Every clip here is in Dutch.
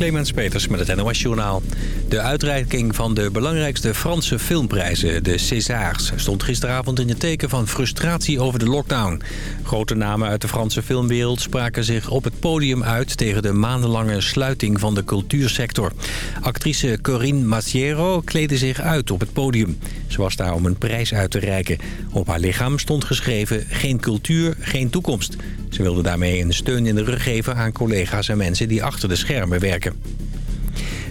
Clemens Peters met het NOS Journaal. De uitreiking van de belangrijkste Franse filmprijzen, de Césars... stond gisteravond in het teken van frustratie over de lockdown. Grote namen uit de Franse filmwereld spraken zich op het podium uit... tegen de maandenlange sluiting van de cultuursector. Actrice Corinne Massiero kleedde zich uit op het podium. Ze was daar om een prijs uit te reiken. Op haar lichaam stond geschreven geen cultuur, geen toekomst... Ze wilde daarmee een steun in de rug geven aan collega's en mensen die achter de schermen werken.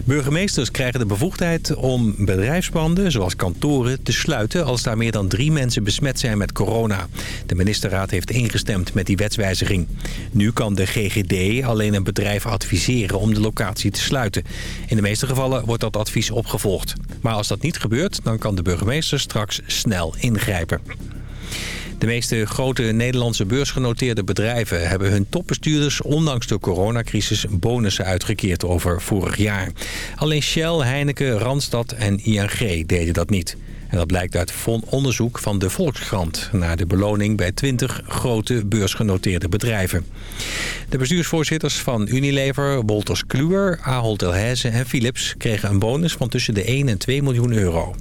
Burgemeesters krijgen de bevoegdheid om bedrijfspanden, zoals kantoren, te sluiten als daar meer dan drie mensen besmet zijn met corona. De ministerraad heeft ingestemd met die wetswijziging. Nu kan de GGD alleen een bedrijf adviseren om de locatie te sluiten. In de meeste gevallen wordt dat advies opgevolgd. Maar als dat niet gebeurt, dan kan de burgemeester straks snel ingrijpen. De meeste grote Nederlandse beursgenoteerde bedrijven hebben hun topbestuurders ondanks de coronacrisis bonussen uitgekeerd over vorig jaar. Alleen Shell, Heineken, Randstad en ING deden dat niet. En dat blijkt uit onderzoek van de Volkskrant... naar de beloning bij 20 grote beursgenoteerde bedrijven. De bestuursvoorzitters van Unilever, Wolters Kluwer, Ahold Delhaize en Philips... kregen een bonus van tussen de 1 en 2 miljoen euro.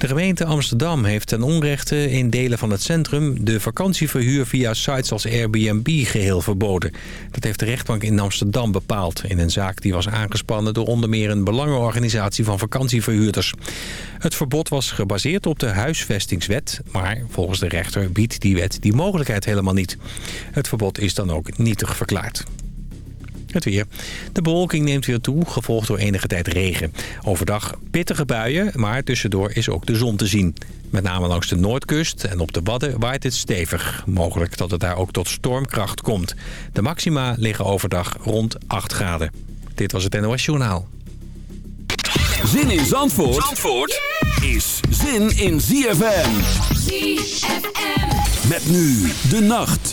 De gemeente Amsterdam heeft ten onrechte in delen van het centrum... de vakantieverhuur via sites als Airbnb geheel verboden. Dat heeft de rechtbank in Amsterdam bepaald... in een zaak die was aangespannen door onder meer een belangenorganisatie van vakantieverhuurders. Het verbod was gebaseerd op de huisvestingswet... maar volgens de rechter biedt die wet die mogelijkheid helemaal niet. Het verbod is dan ook nietig verklaard. Het weer. De bewolking neemt weer toe, gevolgd door enige tijd regen. Overdag pittige buien, maar tussendoor is ook de zon te zien. Met name langs de noordkust en op de Wadden waait het stevig. Mogelijk dat het daar ook tot stormkracht komt. De maxima liggen overdag rond 8 graden. Dit was het NOS Journaal. Zin in Zandvoort, Zandvoort is zin in ZFM. ZFM. Met nu de nacht.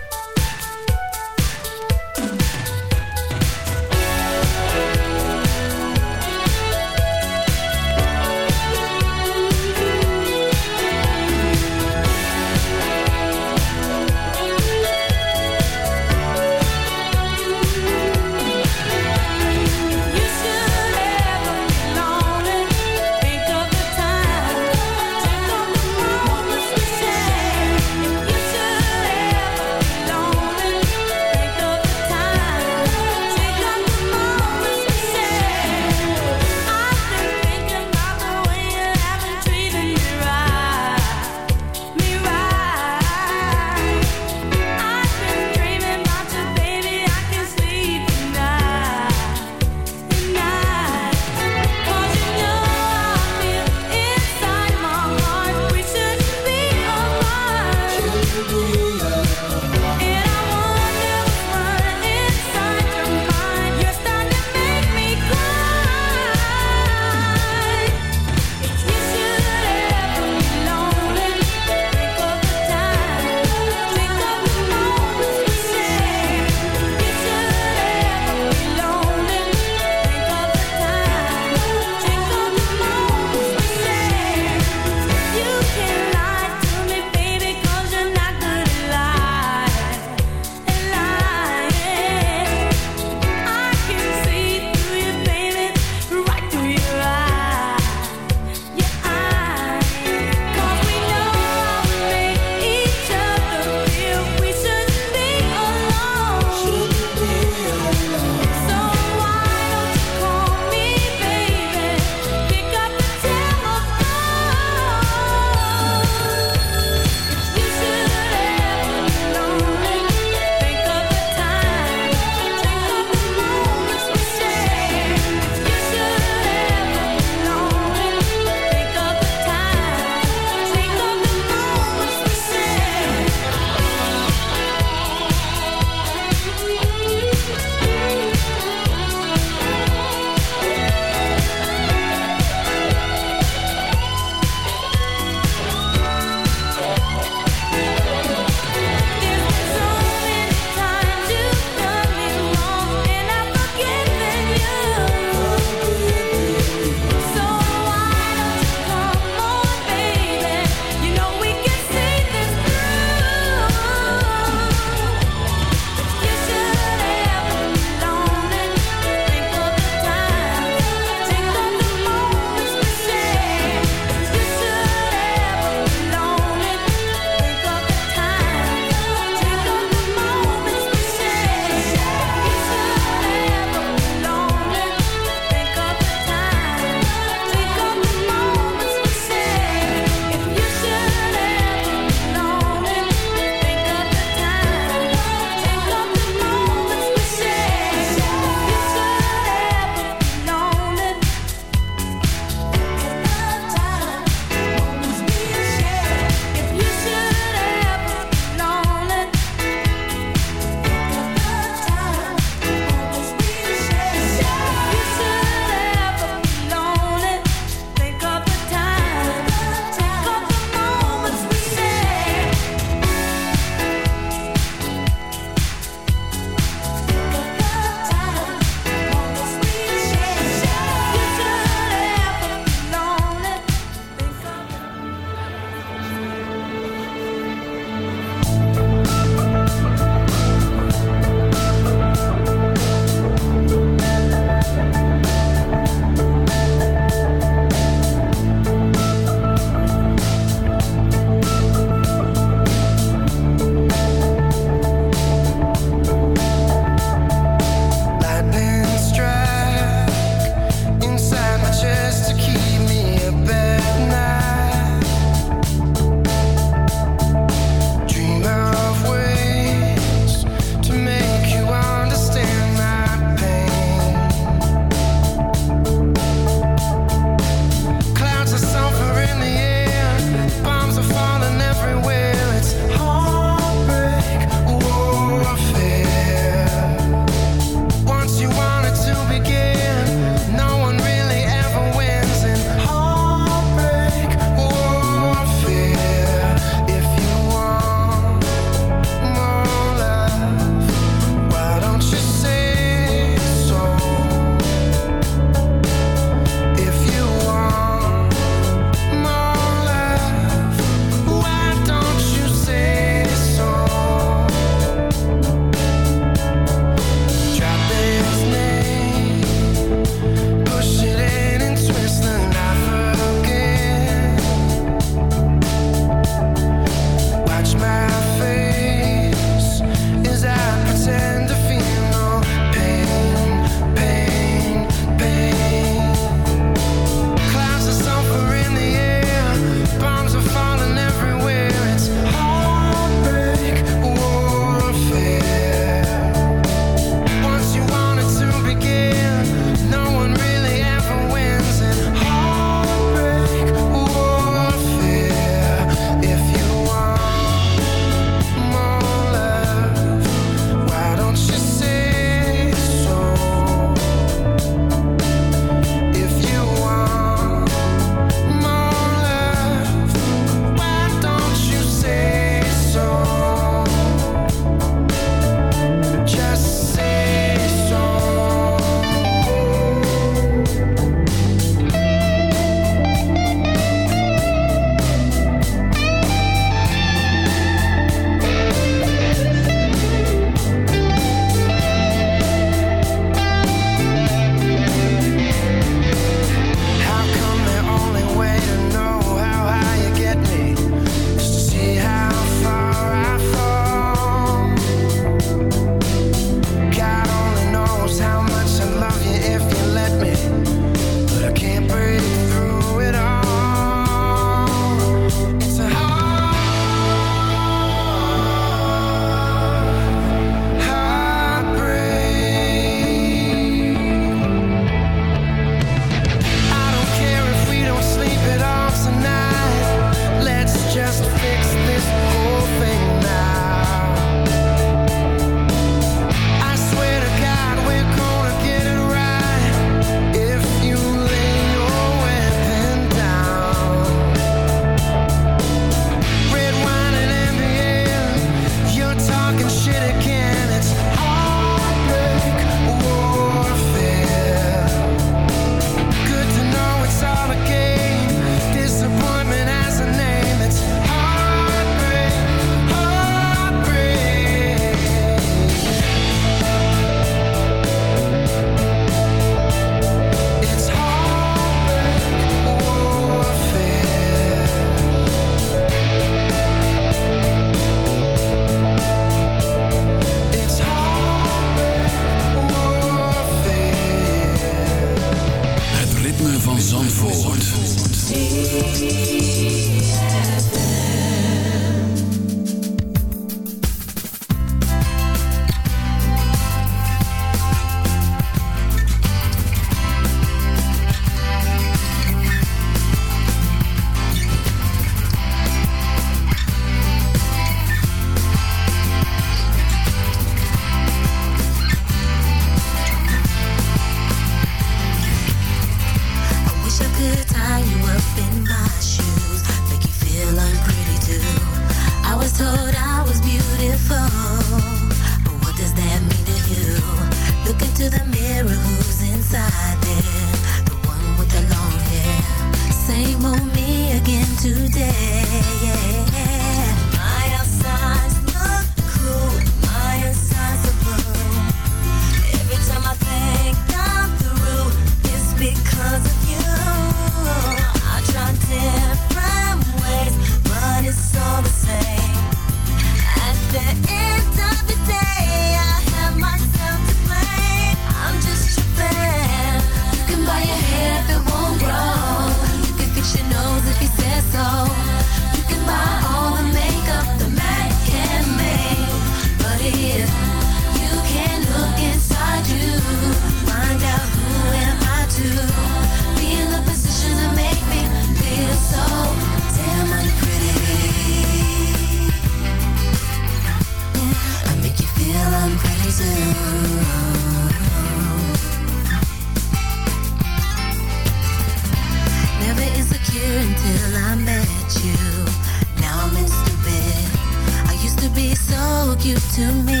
to me.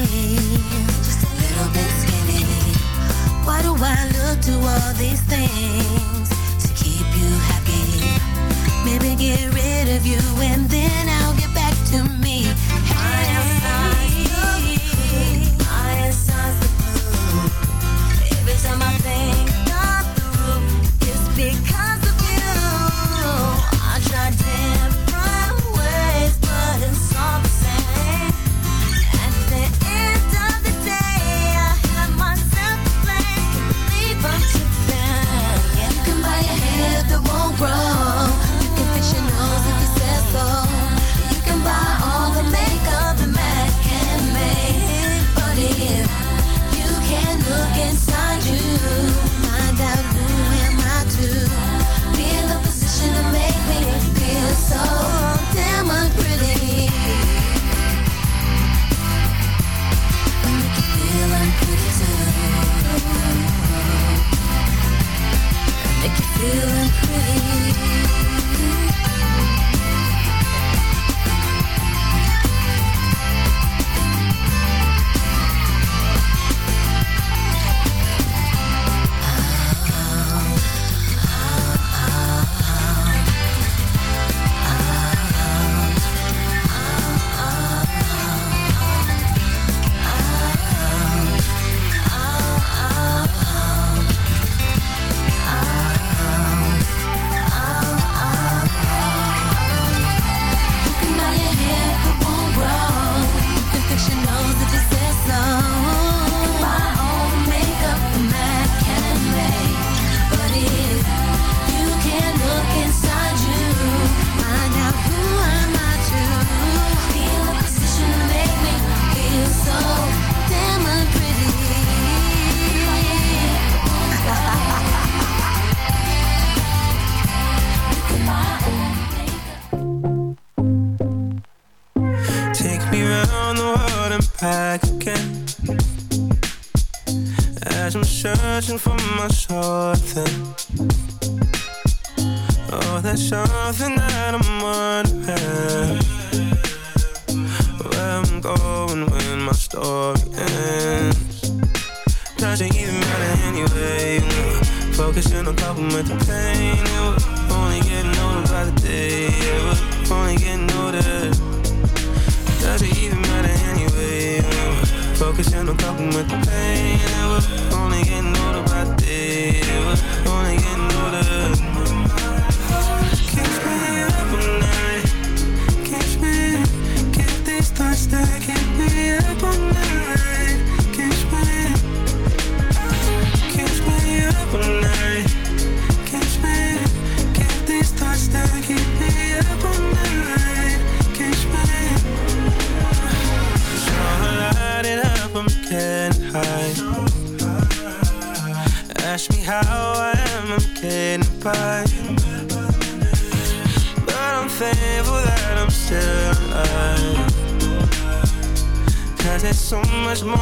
Cause there's so much more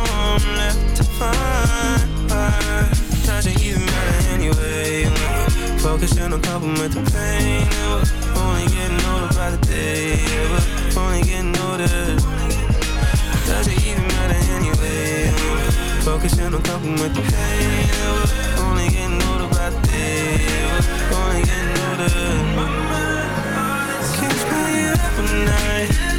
left to find. It doesn't even matter anyway. Focusing on coping with the pain. Yeah, Only getting older by the day. Yeah, Only getting older. Does it even matter anyway. Focusing on coping with the pain. Yeah, Only getting older by the day. Yeah, Only getting older. Can't spend you up at night.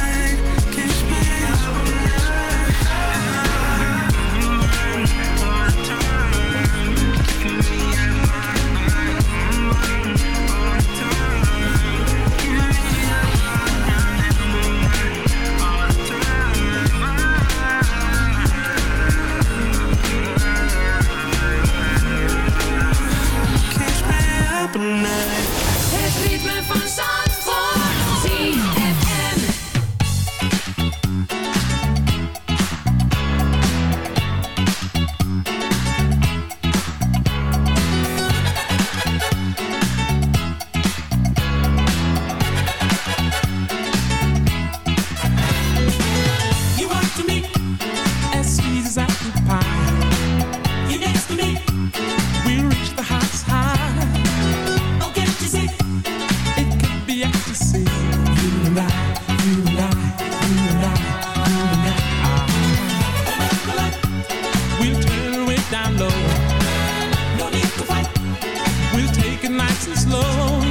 Slow. is.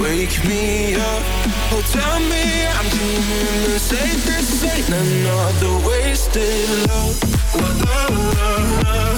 Wake me up, oh tell me I'm dreaming and say this ain't another wasted love. love, love, love.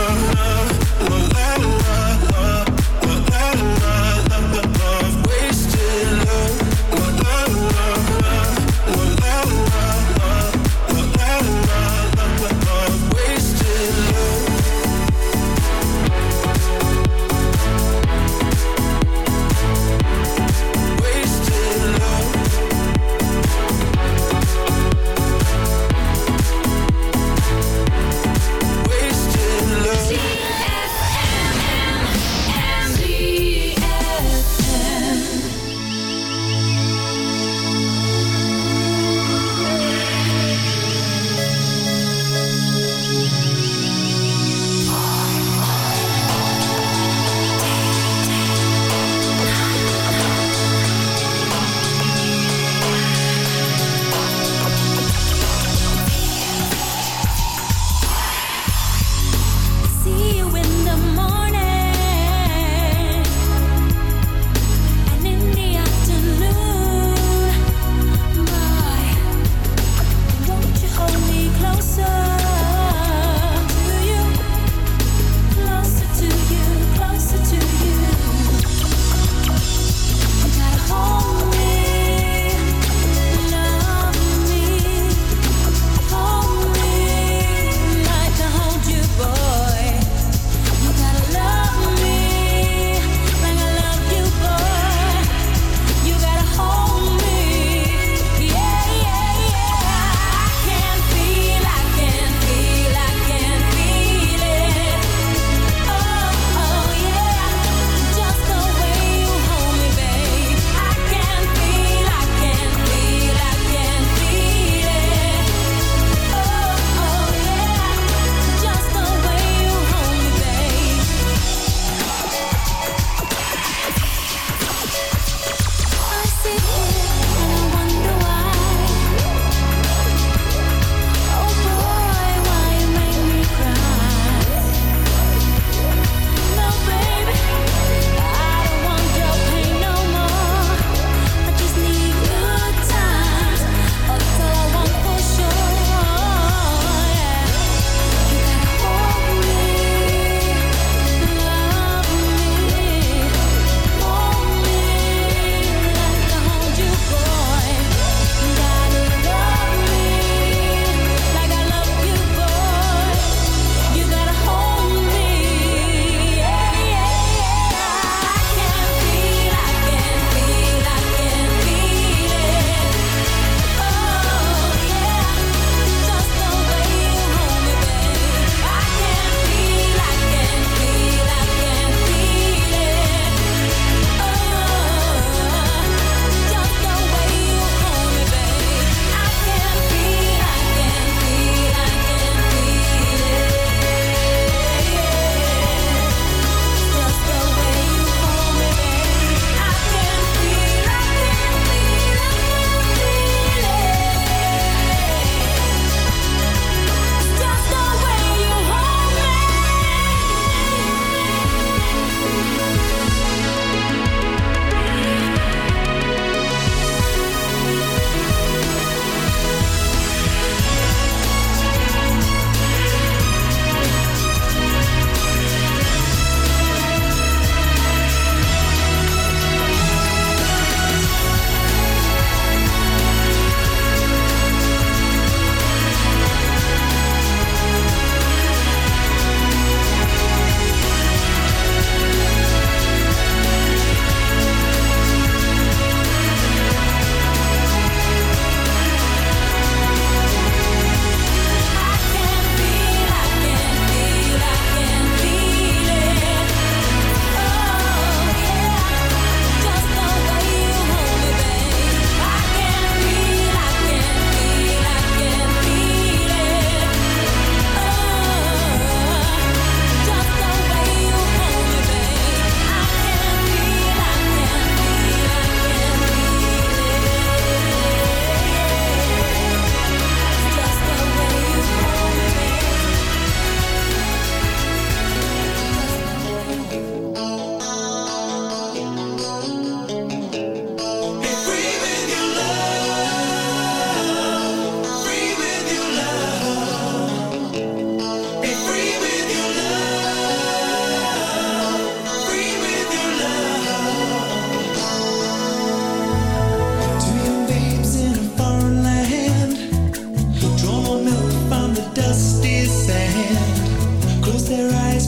their eyes